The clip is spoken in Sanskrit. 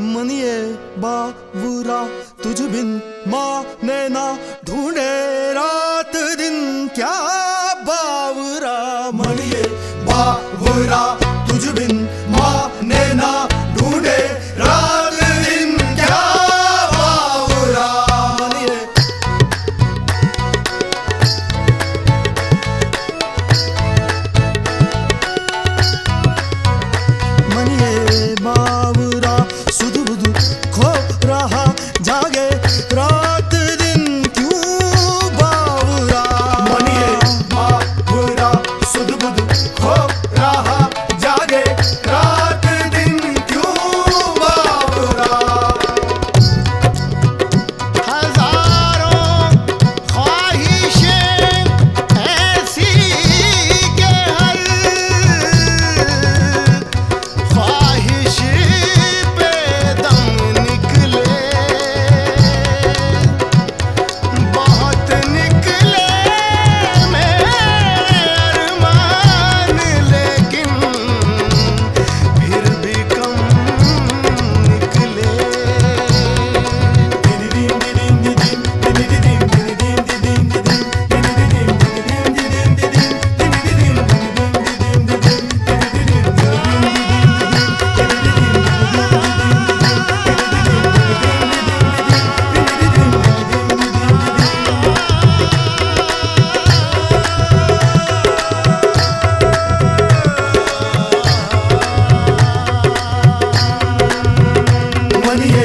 मनिए बाबूरा तुझ बिन मा नैना ढूंढे रात दिन। क्या क्याुरा मनिए बा तुझ बिन मा नैना खो रहा जागे रहा।